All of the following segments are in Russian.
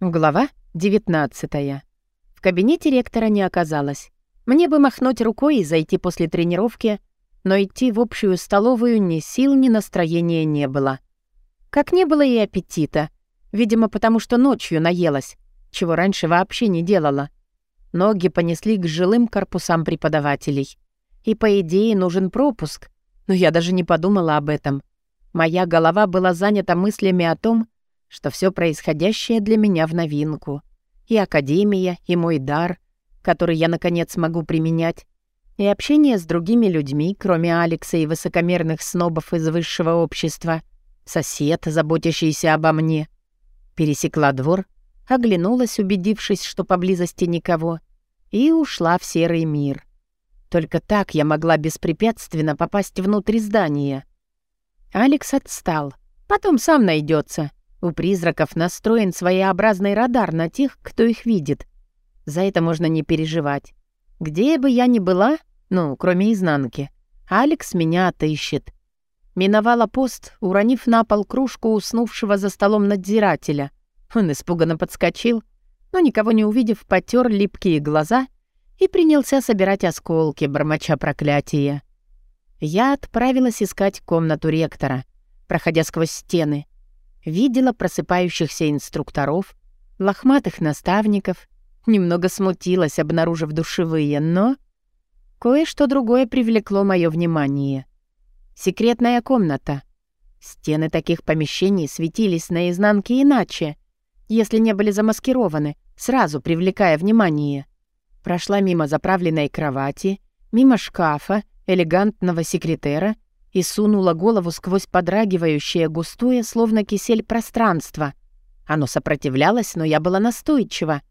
Глава 19 В кабинете ректора не оказалось. Мне бы махнуть рукой и зайти после тренировки, но идти в общую столовую ни сил, ни настроения не было. Как не было и аппетита. Видимо, потому что ночью наелась, чего раньше вообще не делала. Ноги понесли к жилым корпусам преподавателей. И, по идее, нужен пропуск. Но я даже не подумала об этом. Моя голова была занята мыслями о том, что все происходящее для меня в новинку. И академия, и мой дар, который я, наконец, могу применять, и общение с другими людьми, кроме Алекса и высокомерных снобов из высшего общества, сосед, заботящийся обо мне. Пересекла двор, оглянулась, убедившись, что поблизости никого, и ушла в серый мир. Только так я могла беспрепятственно попасть внутрь здания. Алекс отстал. Потом сам найдется. У призраков настроен своеобразный радар на тех, кто их видит. За это можно не переживать. Где бы я ни была, ну, кроме изнанки, Алекс меня отыщет. Миновала пост, уронив на пол кружку уснувшего за столом надзирателя. Он испуганно подскочил, но, никого не увидев, потер липкие глаза и принялся собирать осколки, бормоча проклятия. Я отправилась искать комнату ректора, проходя сквозь стены — видела просыпающихся инструкторов, лохматых наставников, немного смутилась, обнаружив душевые, но кое-что другое привлекло мое внимание. Секретная комната. Стены таких помещений светились наизнанке иначе, если не были замаскированы, сразу привлекая внимание. Прошла мимо заправленной кровати, мимо шкафа, элегантного секретера — и сунула голову сквозь подрагивающее густое, словно кисель, пространство. Оно сопротивлялось, но я была настойчива.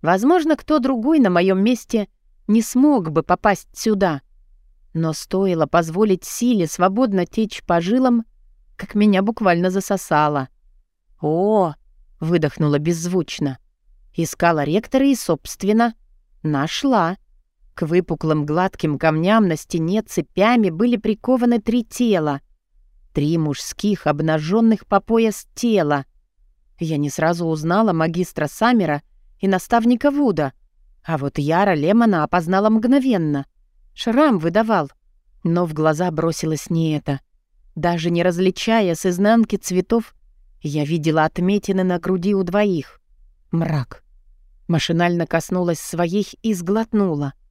Возможно, кто другой на моем месте не смог бы попасть сюда. Но стоило позволить силе свободно течь по жилам, как меня буквально засосало. «О!» — выдохнула беззвучно. Искала ректора и, собственно, нашла. К выпуклым гладким камням на стене цепями были прикованы три тела. Три мужских, обнаженных по пояс тела. Я не сразу узнала магистра Саммера и наставника Вуда, а вот Яра Лемона опознала мгновенно. Шрам выдавал, но в глаза бросилось не это. Даже не различая с изнанки цветов, я видела отметины на груди у двоих. Мрак. Машинально коснулась своих и сглотнула —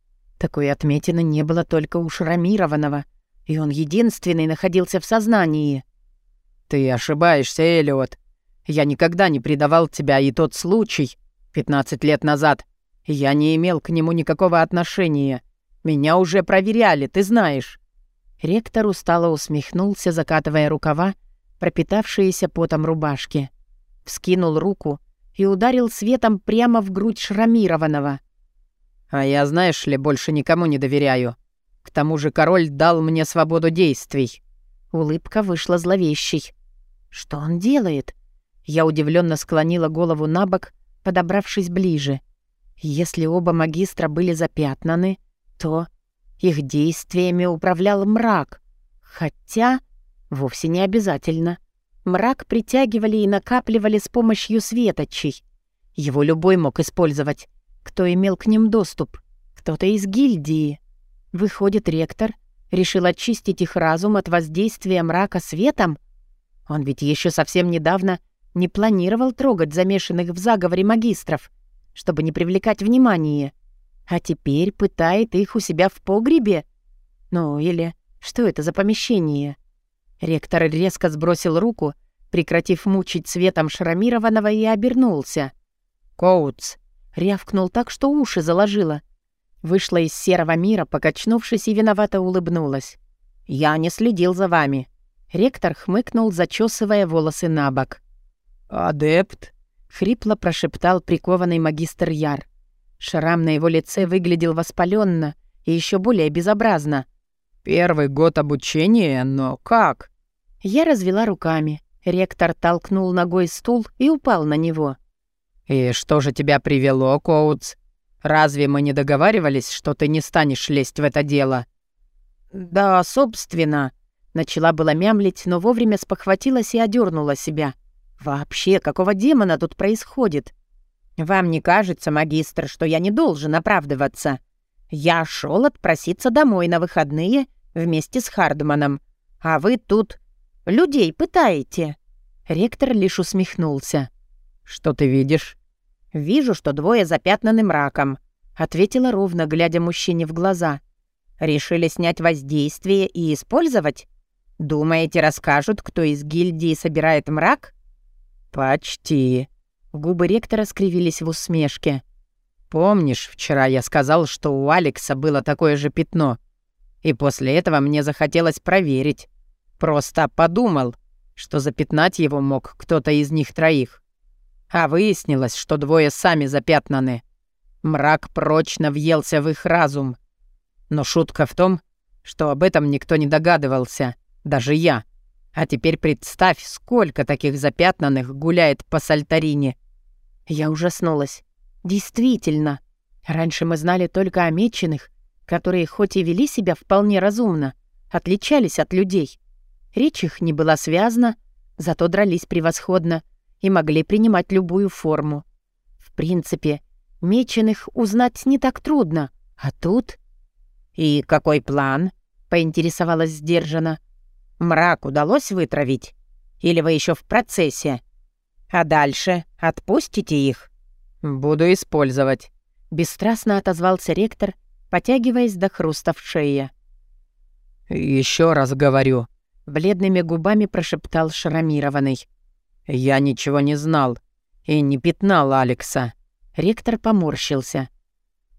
такой отметины не было только у Шрамированного, и он единственный находился в сознании. «Ты ошибаешься, Элиот. Я никогда не предавал тебя, и тот случай, 15 лет назад, я не имел к нему никакого отношения. Меня уже проверяли, ты знаешь». Ректор устало усмехнулся, закатывая рукава, пропитавшиеся потом рубашки. Вскинул руку и ударил светом прямо в грудь Шрамированного — а я, знаешь ли, больше никому не доверяю. К тому же король дал мне свободу действий». Улыбка вышла зловещей. «Что он делает?» Я удивленно склонила голову на бок, подобравшись ближе. Если оба магистра были запятнаны, то их действиями управлял мрак. Хотя вовсе не обязательно. Мрак притягивали и накапливали с помощью светочей. Его любой мог использовать. Кто имел к ним доступ? Кто-то из гильдии. Выходит, ректор решил очистить их разум от воздействия мрака светом? Он ведь еще совсем недавно не планировал трогать замешанных в заговоре магистров, чтобы не привлекать внимание. А теперь пытает их у себя в погребе? Ну, или что это за помещение? Ректор резко сбросил руку, прекратив мучить светом шрамированного, и обернулся. «Коутс, Рявкнул так, что уши заложило. Вышла из серого мира, покачнувшись и виновато улыбнулась. «Я не следил за вами». Ректор хмыкнул, зачесывая волосы на бок. «Адепт?» — хрипло прошептал прикованный магистр Яр. Шрам на его лице выглядел воспаленно и еще более безобразно. «Первый год обучения, но как?» Я развела руками. Ректор толкнул ногой стул и упал на него. «И что же тебя привело, Коутс? Разве мы не договаривались, что ты не станешь лезть в это дело?» «Да, собственно...» Начала была мямлить, но вовремя спохватилась и одернула себя. «Вообще, какого демона тут происходит?» «Вам не кажется, магистр, что я не должен оправдываться? Я шел отпроситься домой на выходные вместе с Хардманом, а вы тут людей пытаете». Ректор лишь усмехнулся. «Что ты видишь?» «Вижу, что двое запятнаны мраком», — ответила ровно, глядя мужчине в глаза. «Решили снять воздействие и использовать? Думаете, расскажут, кто из гильдии собирает мрак?» «Почти». Губы ректора скривились в усмешке. «Помнишь, вчера я сказал, что у Алекса было такое же пятно? И после этого мне захотелось проверить. Просто подумал, что запятнать его мог кто-то из них троих. А выяснилось, что двое сами запятнаны. Мрак прочно въелся в их разум. Но шутка в том, что об этом никто не догадывался, даже я. А теперь представь, сколько таких запятнанных гуляет по Сальтарине. Я ужаснулась. Действительно. Раньше мы знали только о меченых, которые хоть и вели себя вполне разумно, отличались от людей. Речь их не была связана, зато дрались превосходно — и могли принимать любую форму. В принципе, меченых узнать не так трудно, а тут... «И какой план?» — поинтересовалась сдержанно. «Мрак удалось вытравить? Или вы еще в процессе? А дальше отпустите их?» «Буду использовать», — бесстрастно отозвался ректор, потягиваясь до хруста в шее. Еще раз говорю», — бледными губами прошептал шрамированный. «Я ничего не знал и не пятнал Алекса». Ректор поморщился.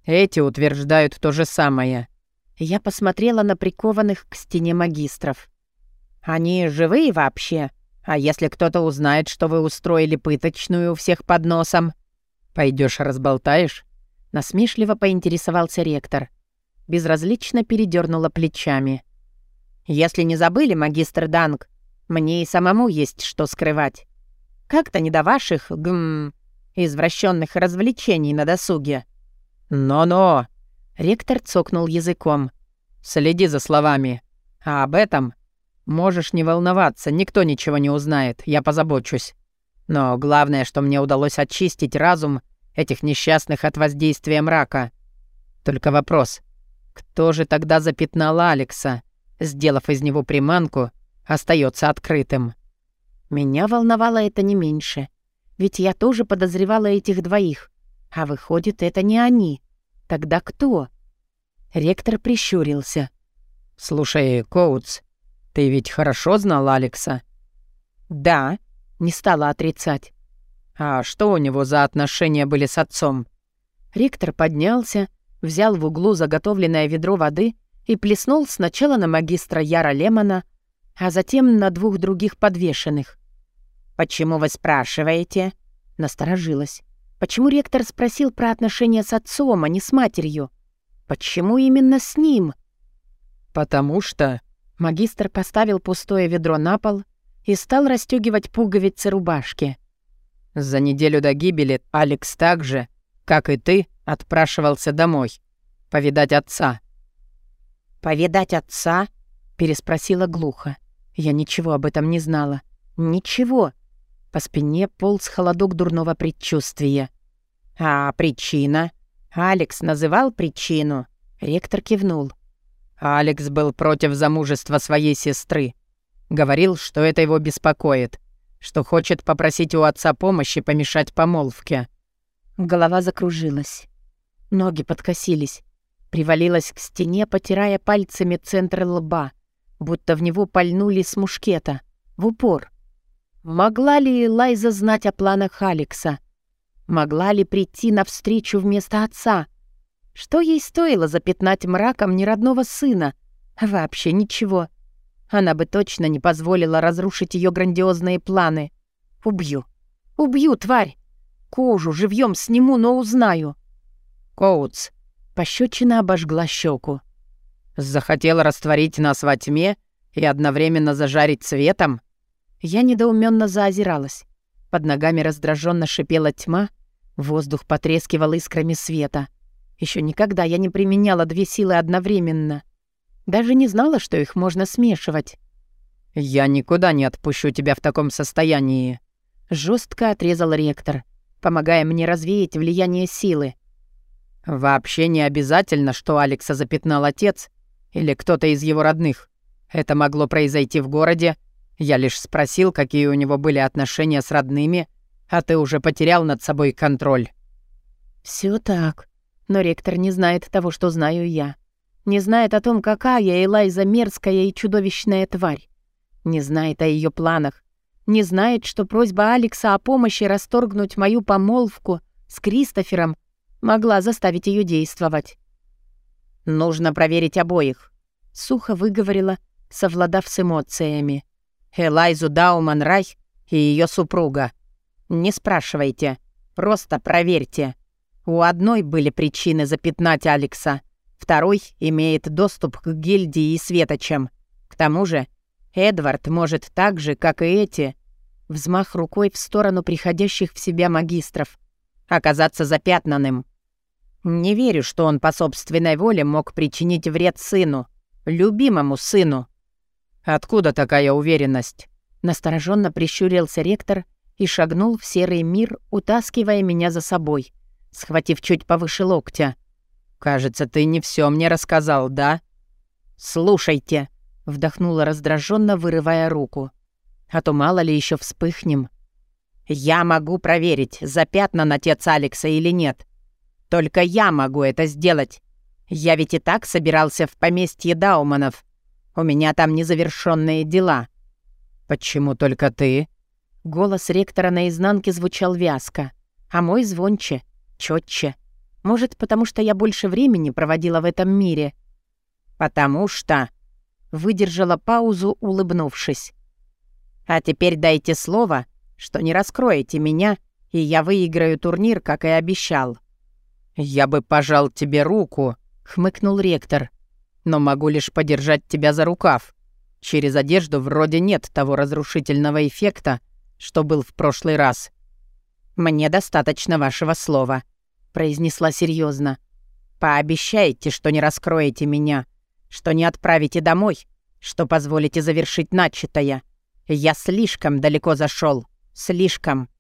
«Эти утверждают то же самое». Я посмотрела на прикованных к стене магистров. «Они живые вообще? А если кто-то узнает, что вы устроили пыточную у всех под носом?» Пойдешь разболтаешь?» Насмешливо поинтересовался ректор. Безразлично передернула плечами. «Если не забыли, магистр Данг, мне и самому есть что скрывать. Как-то не до ваших, гм, извращенных развлечений на досуге». «Но-но!» — ректор цокнул языком. «Следи за словами. А об этом можешь не волноваться, никто ничего не узнает, я позабочусь. Но главное, что мне удалось очистить разум этих несчастных от воздействия мрака. Только вопрос, кто же тогда запятнал Алекса, сделав из него приманку, остается открытым?» Меня волновало это не меньше. Ведь я тоже подозревала этих двоих. А выходит, это не они. Тогда кто? Ректор прищурился. «Слушай, Коутс, ты ведь хорошо знал Алекса?» «Да», — не стала отрицать. «А что у него за отношения были с отцом?» Ректор поднялся, взял в углу заготовленное ведро воды и плеснул сначала на магистра Яра Лемона, а затем на двух других подвешенных. «Почему вы спрашиваете?» Насторожилась. «Почему ректор спросил про отношения с отцом, а не с матерью? Почему именно с ним?» «Потому что...» Магистр поставил пустое ведро на пол и стал расстегивать пуговицы рубашки. «За неделю до гибели Алекс так же, как и ты, отпрашивался домой. Повидать отца». «Повидать отца?» — переспросила глухо. Я ничего об этом не знала. Ничего. По спине полз холодок дурного предчувствия. «А причина?» «Алекс называл причину?» Ректор кивнул. «Алекс был против замужества своей сестры. Говорил, что это его беспокоит, что хочет попросить у отца помощи помешать помолвке». Голова закружилась. Ноги подкосились. Привалилась к стене, потирая пальцами центр лба, будто в него пальнули с мушкета, в упор. Могла ли Лайза знать о планах Алекса? Могла ли прийти навстречу вместо отца? Что ей стоило запятнать мраком неродного сына? Вообще ничего. Она бы точно не позволила разрушить ее грандиозные планы. Убью. Убью, тварь. Кожу живьем сниму, но узнаю. Коутс. Пощечина обожгла щеку. Захотел растворить нас во тьме и одновременно зажарить светом? Я недоуменно заозиралась. Под ногами раздраженно шипела тьма, воздух потрескивал искрами света. Еще никогда я не применяла две силы одновременно. Даже не знала, что их можно смешивать. «Я никуда не отпущу тебя в таком состоянии», — жестко отрезал ректор. помогая мне развеять влияние силы. «Вообще не обязательно, что Алекса запятнал отец или кто-то из его родных. Это могло произойти в городе. Я лишь спросил, какие у него были отношения с родными, а ты уже потерял над собой контроль». Все так. Но ректор не знает того, что знаю я. Не знает о том, какая Элайза мерзкая и чудовищная тварь. Не знает о ее планах. Не знает, что просьба Алекса о помощи расторгнуть мою помолвку с Кристофером могла заставить ее действовать. «Нужно проверить обоих», — сухо выговорила, совладав с эмоциями. «Элайзу Дауман Рай и ее супруга. Не спрашивайте, просто проверьте. У одной были причины запятнать Алекса, второй имеет доступ к гильдии и светочам. К тому же Эдвард может так же, как и эти, взмах рукой в сторону приходящих в себя магистров, оказаться запятнанным. Не верю, что он по собственной воле мог причинить вред сыну, любимому сыну. Откуда такая уверенность? Настороженно прищурился ректор и шагнул в серый мир, утаскивая меня за собой, схватив чуть повыше локтя. «Кажется, ты не все мне рассказал, да?» «Слушайте», — вдохнула раздраженно, вырывая руку. «А то мало ли еще вспыхнем». «Я могу проверить, запятнан отец Алекса или нет. Только я могу это сделать. Я ведь и так собирался в поместье Дауманов. У меня там незавершенные дела». «Почему только ты?» Голос ректора наизнанке звучал вязко, а мой звонче, четче. Может, потому что я больше времени проводила в этом мире. «Потому что...» Выдержала паузу, улыбнувшись. «А теперь дайте слово, что не раскроете меня, и я выиграю турнир, как и обещал». «Я бы пожал тебе руку», — хмыкнул ректор. «Но могу лишь подержать тебя за рукав. Через одежду вроде нет того разрушительного эффекта, что был в прошлый раз. «Мне достаточно вашего слова», — произнесла серьезно. «Пообещайте, что не раскроете меня, что не отправите домой, что позволите завершить начатое. Я слишком далеко зашел, слишком».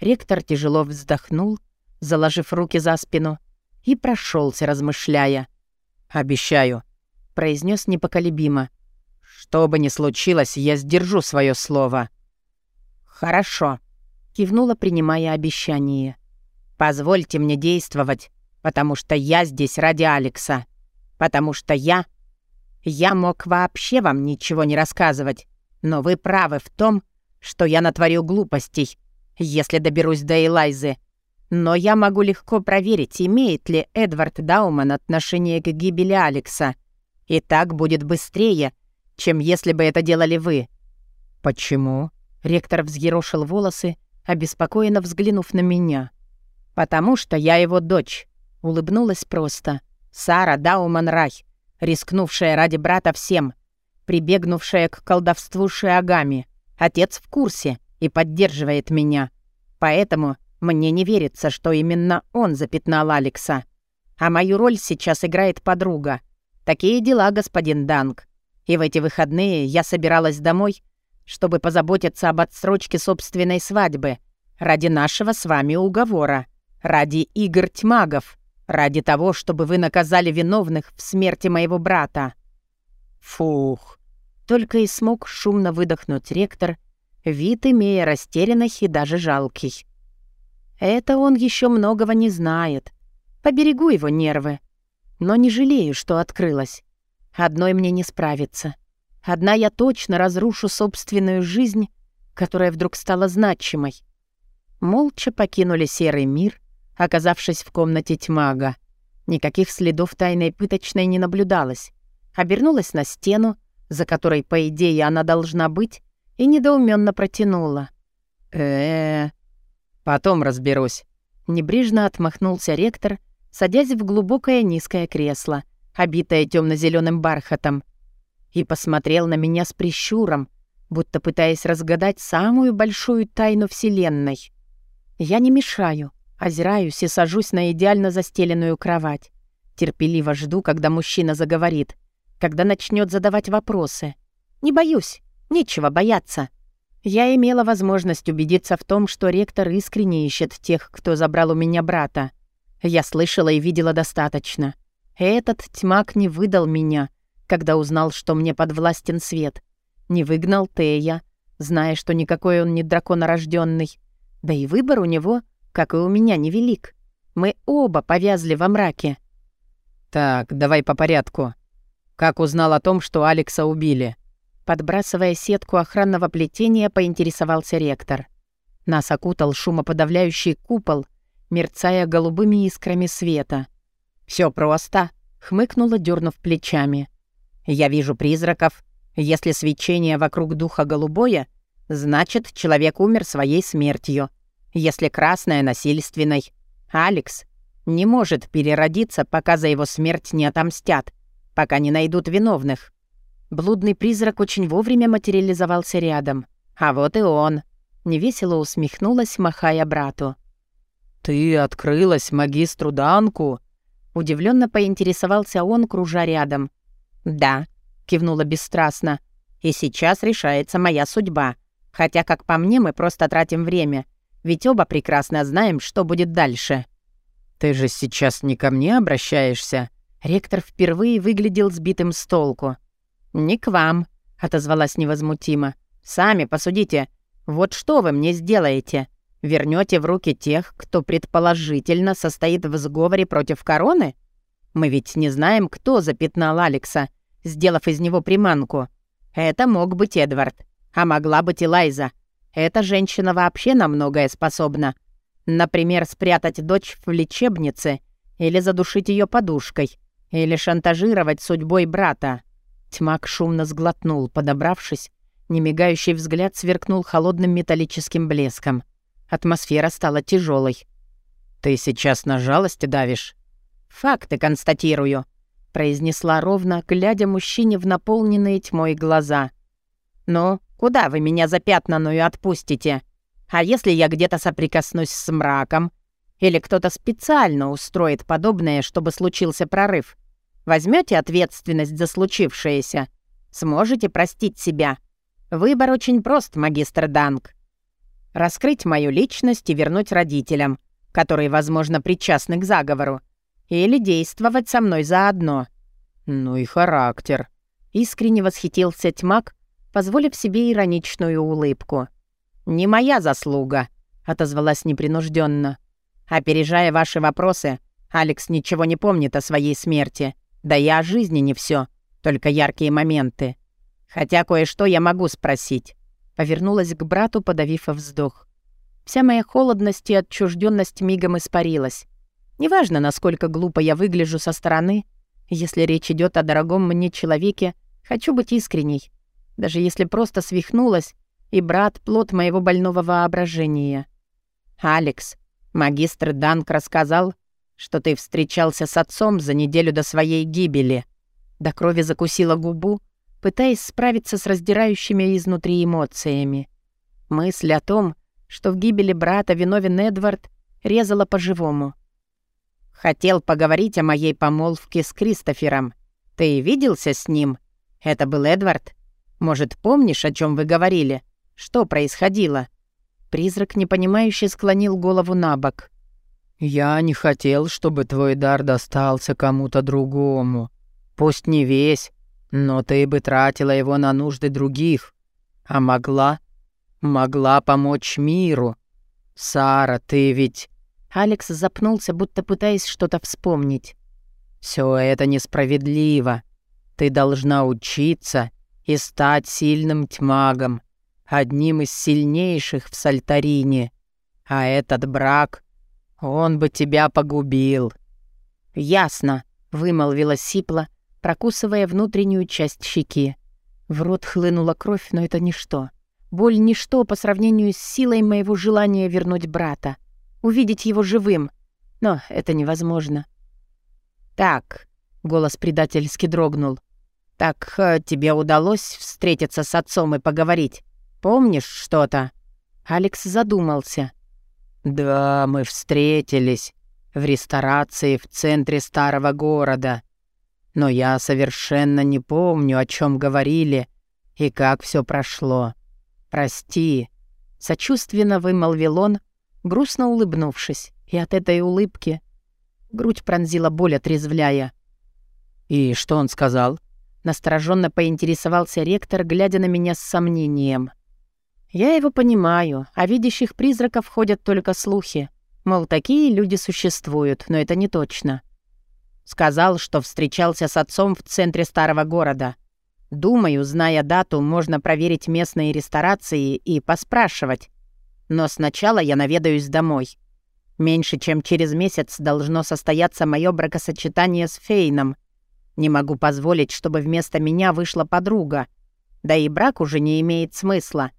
Ректор тяжело вздохнул, заложив руки за спину, и прошелся, размышляя. «Обещаю», — произнес непоколебимо. «Что бы ни случилось, я сдержу свое слово». «Хорошо», кивнула, принимая обещание. «Позвольте мне действовать, потому что я здесь ради Алекса. Потому что я... Я мог вообще вам ничего не рассказывать, но вы правы в том, что я натворю глупостей, если доберусь до Элайзы. Но я могу легко проверить, имеет ли Эдвард Дауман отношение к гибели Алекса. И так будет быстрее, чем если бы это делали вы». «Почему?» Ректор взъерошил волосы обеспокоенно взглянув на меня. «Потому что я его дочь», — улыбнулась просто. «Сара Дауман Рай, рискнувшая ради брата всем, прибегнувшая к колдовству Шиагами. Отец в курсе и поддерживает меня. Поэтому мне не верится, что именно он запятнал Алекса. А мою роль сейчас играет подруга. Такие дела, господин Данг. И в эти выходные я собиралась домой — чтобы позаботиться об отсрочке собственной свадьбы, ради нашего с вами уговора, ради игр тьмагов, ради того, чтобы вы наказали виновных в смерти моего брата». «Фух!» Только и смог шумно выдохнуть ректор, вид имея растерянный и даже жалкий. «Это он еще многого не знает. Поберегу его нервы. Но не жалею, что открылась. Одной мне не справиться». Одна я точно разрушу собственную жизнь, которая вдруг стала значимой. Молча покинули серый мир, оказавшись в комнате тьмага. Никаких следов тайной пыточной не наблюдалось. Обернулась на стену, за которой, по идее, она должна быть, и недоуменно протянула. э, -э потом разберусь». Небрежно отмахнулся ректор, садясь в глубокое низкое кресло, обитое темно зеленым бархатом — и посмотрел на меня с прищуром, будто пытаясь разгадать самую большую тайну Вселенной. Я не мешаю, озираюсь и сажусь на идеально застеленную кровать. Терпеливо жду, когда мужчина заговорит, когда начнет задавать вопросы. Не боюсь, нечего бояться. Я имела возможность убедиться в том, что ректор искренне ищет тех, кто забрал у меня брата. Я слышала и видела достаточно. Этот тьмак не выдал меня, когда узнал, что мне подвластен свет. Не выгнал Тея, зная, что никакой он не драконорожденный. Да и выбор у него, как и у меня, невелик. Мы оба повязли во мраке. «Так, давай по порядку. Как узнал о том, что Алекса убили?» Подбрасывая сетку охранного плетения, поинтересовался ректор. Нас окутал шумоподавляющий купол, мерцая голубыми искрами света. Все просто», — хмыкнула, дернув плечами. «Я вижу призраков. Если свечение вокруг духа голубое, значит, человек умер своей смертью. Если красное — насильственной. Алекс не может переродиться, пока за его смерть не отомстят, пока не найдут виновных. Блудный призрак очень вовремя материализовался рядом. А вот и он. Невесело усмехнулась, махая брату. «Ты открылась магистру Данку?» Удивленно поинтересовался он, кружа рядом. «Да», — кивнула бесстрастно. «И сейчас решается моя судьба. Хотя, как по мне, мы просто тратим время. Ведь оба прекрасно знаем, что будет дальше». «Ты же сейчас не ко мне обращаешься?» Ректор впервые выглядел сбитым с толку. «Не к вам», — отозвалась невозмутимо. «Сами посудите. Вот что вы мне сделаете? Вернете в руки тех, кто предположительно состоит в сговоре против короны? Мы ведь не знаем, кто запятнал Алекса, сделав из него приманку. Это мог быть Эдвард, а могла быть и Лайза. Эта женщина вообще на многое способна. Например, спрятать дочь в лечебнице или задушить ее подушкой, или шантажировать судьбой брата. Тьмак шумно сглотнул, подобравшись. Немигающий взгляд сверкнул холодным металлическим блеском. Атмосфера стала тяжелой. «Ты сейчас на жалость давишь?» «Факты констатирую», — произнесла ровно, глядя мужчине в наполненные тьмой глаза. «Ну, куда вы меня запятнанную отпустите? А если я где-то соприкоснусь с мраком? Или кто-то специально устроит подобное, чтобы случился прорыв? Возьмете ответственность за случившееся? Сможете простить себя? Выбор очень прост, магистр Данг. Раскрыть мою личность и вернуть родителям, которые, возможно, причастны к заговору. Или действовать со мной заодно. Ну и характер. Искренне восхитился тьмак, позволив себе ироничную улыбку. «Не моя заслуга», — отозвалась непринужденно. «Опережая ваши вопросы, Алекс ничего не помнит о своей смерти. Да и о жизни не все, только яркие моменты. Хотя кое-что я могу спросить. Повернулась к брату, подавив вздох. Вся моя холодность и отчужденность мигом испарилась. Неважно, насколько глупо я выгляжу со стороны, если речь идет о дорогом мне человеке, хочу быть искренней. Даже если просто свихнулась, и брат — плод моего больного воображения. «Алекс, магистр Данк рассказал, что ты встречался с отцом за неделю до своей гибели». До крови закусила губу, пытаясь справиться с раздирающими изнутри эмоциями. Мысль о том, что в гибели брата виновен Эдвард, резала по-живому. «Хотел поговорить о моей помолвке с Кристофером. Ты виделся с ним? Это был Эдвард? Может, помнишь, о чем вы говорили? Что происходило?» Призрак, непонимающе, склонил голову на бок. «Я не хотел, чтобы твой дар достался кому-то другому. Пусть не весь, но ты бы тратила его на нужды других. А могла? Могла помочь миру. Сара, ты ведь...» Алекс запнулся, будто пытаясь что-то вспомнить. «Все это несправедливо. Ты должна учиться и стать сильным тьмагом, одним из сильнейших в Сальтарине. А этот брак он бы тебя погубил». «Ясно», — вымолвила Сипла, прокусывая внутреннюю часть щеки. В рот хлынула кровь, но это ничто. Боль — ничто по сравнению с силой моего желания вернуть брата. Увидеть его живым. Но это невозможно. «Так», — голос предательски дрогнул. «Так э, тебе удалось встретиться с отцом и поговорить? Помнишь что-то?» Алекс задумался. «Да, мы встретились в ресторации в центре старого города. Но я совершенно не помню, о чем говорили и как все прошло. «Прости», — сочувственно вымолвил он, грустно улыбнувшись, и от этой улыбки грудь пронзила боль, отрезвляя. «И что он сказал?» Настороженно поинтересовался ректор, глядя на меня с сомнением. «Я его понимаю, а видящих призраков ходят только слухи. Мол, такие люди существуют, но это не точно. Сказал, что встречался с отцом в центре старого города. Думаю, зная дату, можно проверить местные ресторации и поспрашивать. Но сначала я наведаюсь домой. Меньше чем через месяц должно состояться мое бракосочетание с Фейном. Не могу позволить, чтобы вместо меня вышла подруга. Да и брак уже не имеет смысла.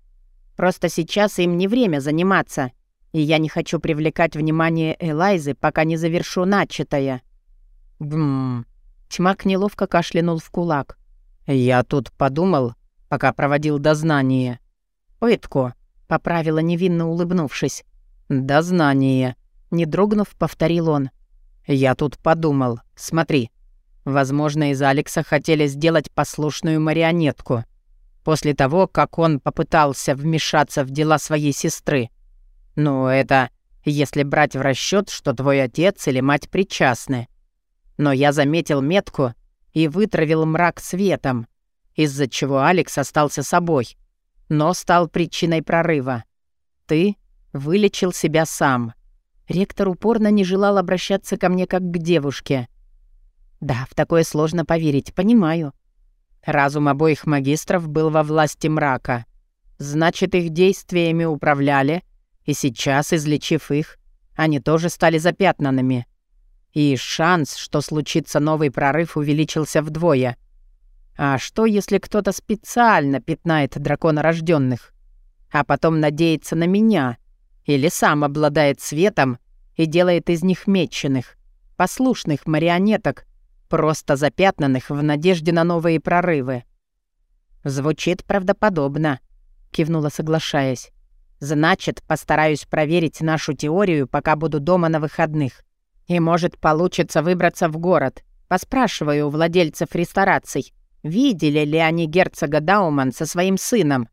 Просто сейчас им не время заниматься, и я не хочу привлекать внимание Элайзы, пока не завершу начатое. Бм. Тьмак неловко кашлянул в кулак. Я тут подумал, пока проводил дознание. «Пытку», — поправила невинно улыбнувшись. «Дознание», — не дрогнув, повторил он. «Я тут подумал. Смотри. Возможно, из Алекса хотели сделать послушную марионетку. После того, как он попытался вмешаться в дела своей сестры. Ну, это если брать в расчет, что твой отец или мать причастны. Но я заметил метку и вытравил мрак светом, из-за чего Алекс остался собой, но стал причиной прорыва. Ты вылечил себя сам. Ректор упорно не желал обращаться ко мне как к девушке. Да, в такое сложно поверить, понимаю. Разум обоих магистров был во власти мрака. Значит, их действиями управляли, и сейчас, излечив их, они тоже стали запятнанными и шанс, что случится новый прорыв, увеличился вдвое. А что, если кто-то специально пятнает драконорожденных, а потом надеется на меня, или сам обладает светом и делает из них меченых, послушных марионеток, просто запятнанных в надежде на новые прорывы? «Звучит правдоподобно», — кивнула, соглашаясь. «Значит, постараюсь проверить нашу теорию, пока буду дома на выходных. И, может, получится выбраться в город. Поспрашиваю у владельцев рестораций, видели ли они герцога Дауман со своим сыном.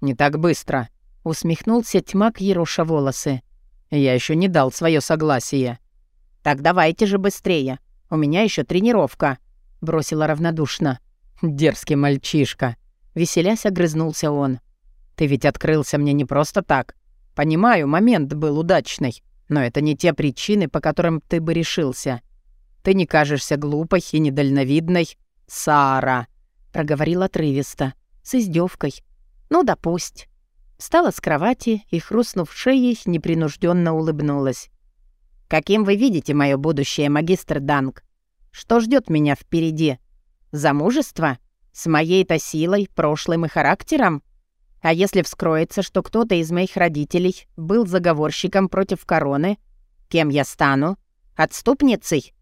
«Не так быстро», — усмехнулся тьмак Еруша волосы. «Я еще не дал свое согласие». «Так давайте же быстрее. У меня еще тренировка», — бросила равнодушно. «Дерзкий мальчишка», — веселясь огрызнулся он. «Ты ведь открылся мне не просто так. Понимаю, момент был удачный. Но это не те причины, по которым ты бы решился. Ты не кажешься глупой и недальновидной. Сара, проговорил отрывисто, с издевкой. Ну да пусть. Встала с кровати и, хрустнув шеей, непринужденно улыбнулась. «Каким вы видите мое будущее, магистр Данг? Что ждет меня впереди? Замужество? С моей-то силой, прошлым и характером? А если вскроется, что кто-то из моих родителей был заговорщиком против короны, кем я стану? Отступницей?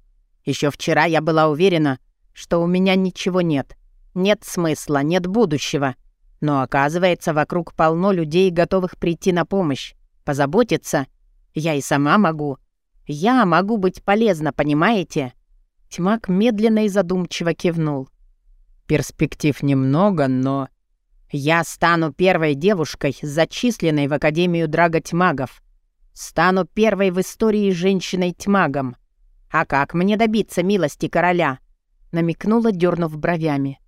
Еще вчера я была уверена, что у меня ничего нет. Нет смысла, нет будущего. Но оказывается, вокруг полно людей, готовых прийти на помощь, позаботиться. Я и сама могу. Я могу быть полезна, понимаете?» Тьмак медленно и задумчиво кивнул. «Перспектив немного, но я стану первой девушкой, зачисленной в Академию Драготьмагов. Стану первой в истории женщиной-тьмагом. А как мне добиться милости короля?» Намекнула, дернув бровями.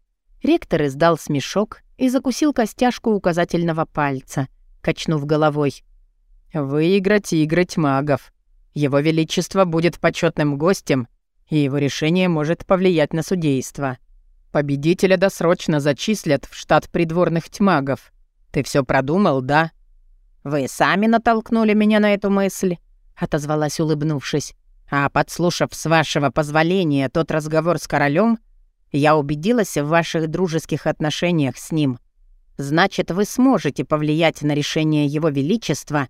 Ректор издал смешок и закусил костяшку указательного пальца, качнув головой. «Выиграть игры тьмагов. Его Величество будет почетным гостем, и его решение может повлиять на судейство». Победителя досрочно зачислят в штат придворных тьмагов. Ты все продумал, да?» «Вы сами натолкнули меня на эту мысль», — отозвалась, улыбнувшись. «А подслушав с вашего позволения тот разговор с королем, я убедилась в ваших дружеских отношениях с ним. Значит, вы сможете повлиять на решение его величества,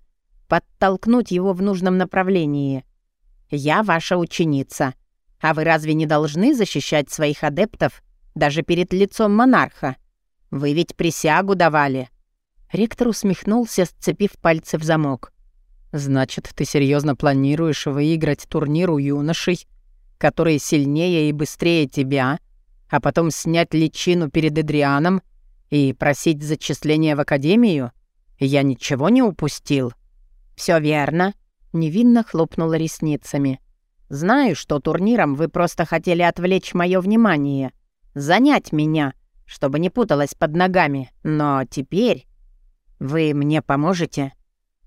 подтолкнуть его в нужном направлении. Я ваша ученица. А вы разве не должны защищать своих адептов даже перед лицом монарха. Вы ведь присягу давали». Ректор усмехнулся, сцепив пальцы в замок. «Значит, ты серьезно планируешь выиграть турнир у юношей, которые сильнее и быстрее тебя, а потом снять личину перед Эдрианом И просить зачисления в академию? Я ничего не упустил. Все верно», — невинно хлопнула ресницами. «Знаю, что турниром вы просто хотели отвлечь мое внимание, занять меня, чтобы не путалась под ногами, но теперь вы мне поможете?»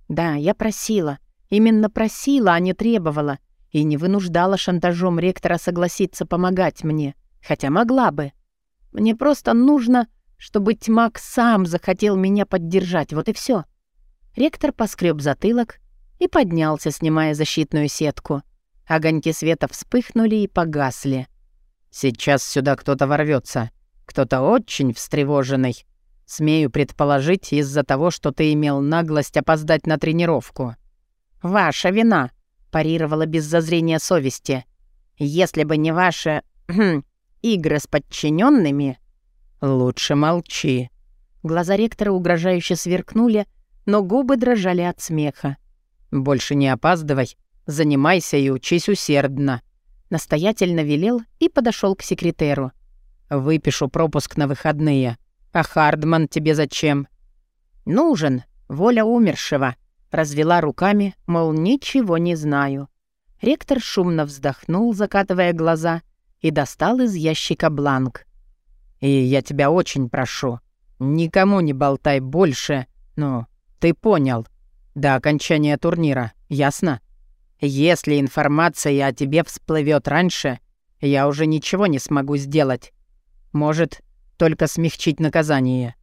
«Да, я просила. Именно просила, а не требовала. И не вынуждала шантажом ректора согласиться помогать мне. Хотя могла бы. Мне просто нужно, чтобы Тьмак сам захотел меня поддержать. Вот и все. Ректор поскреб затылок и поднялся, снимая защитную сетку. Огоньки света вспыхнули и погасли. «Сейчас сюда кто-то ворвется. Кто-то очень встревоженный. Смею предположить, из-за того, что ты имел наглость опоздать на тренировку». «Ваша вина», — парировала без зазрения совести. «Если бы не ваши хм, игры с подчиненными. «Лучше молчи». Глаза ректора угрожающе сверкнули, но губы дрожали от смеха. «Больше не опаздывай, занимайся и учись усердно», — настоятельно велел и подошел к секретеру. «Выпишу пропуск на выходные. А Хардман тебе зачем?» «Нужен. Воля умершего», — развела руками, мол, ничего не знаю. Ректор шумно вздохнул, закатывая глаза, и достал из ящика бланк. «И я тебя очень прошу, никому не болтай больше, ну, ты понял, до окончания турнира, ясно? Если информация о тебе всплывет раньше, я уже ничего не смогу сделать. Может, только смягчить наказание».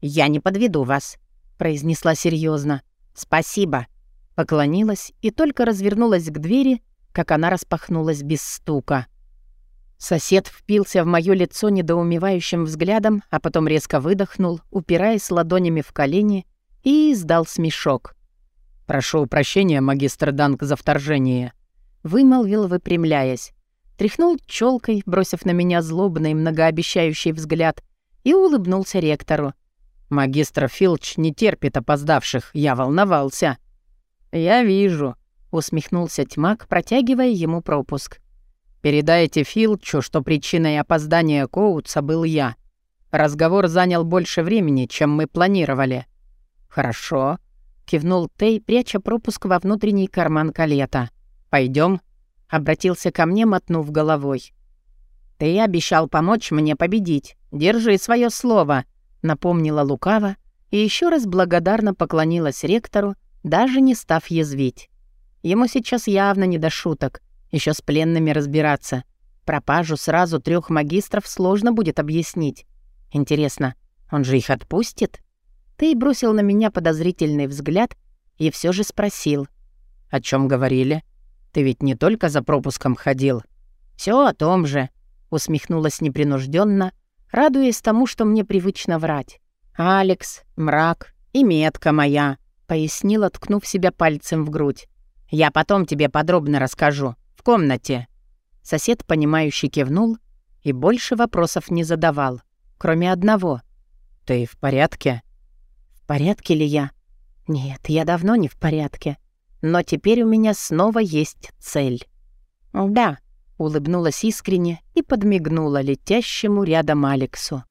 «Я не подведу вас», — произнесла серьезно. «Спасибо». Поклонилась и только развернулась к двери, как она распахнулась без стука. Сосед впился в моё лицо недоумевающим взглядом, а потом резко выдохнул, упираясь ладонями в колени, и издал смешок. «Прошу прощения, магистр Данк, за вторжение», — вымолвил, выпрямляясь. Тряхнул челкой, бросив на меня злобный, многообещающий взгляд, и улыбнулся ректору. «Магистр Филч не терпит опоздавших, я волновался». «Я вижу», — усмехнулся тьмак, протягивая ему пропуск. Передайте Филчу, что причиной опоздания Коутса был я. Разговор занял больше времени, чем мы планировали». «Хорошо», — кивнул Тей, пряча пропуск во внутренний карман калета. Пойдем, обратился ко мне, мотнув головой. «Ты обещал помочь мне победить. Держи свое слово», — напомнила лукаво и еще раз благодарно поклонилась ректору, даже не став язвить. Ему сейчас явно не до шуток — еще с пленными разбираться. Пропажу сразу трех магистров сложно будет объяснить. Интересно, он же их отпустит? Ты бросил на меня подозрительный взгляд и все же спросил. «О чем говорили? Ты ведь не только за пропуском ходил?» Все о том же», — усмехнулась непринужденно, радуясь тому, что мне привычно врать. «Алекс, мрак и метка моя», — пояснила, ткнув себя пальцем в грудь. «Я потом тебе подробно расскажу в комнате». Сосед, понимающий, кивнул и больше вопросов не задавал, кроме одного. «Ты в порядке?» «В порядке ли я?» «Нет, я давно не в порядке. Но теперь у меня снова есть цель». «Да», — улыбнулась искренне и подмигнула летящему рядом Алексу.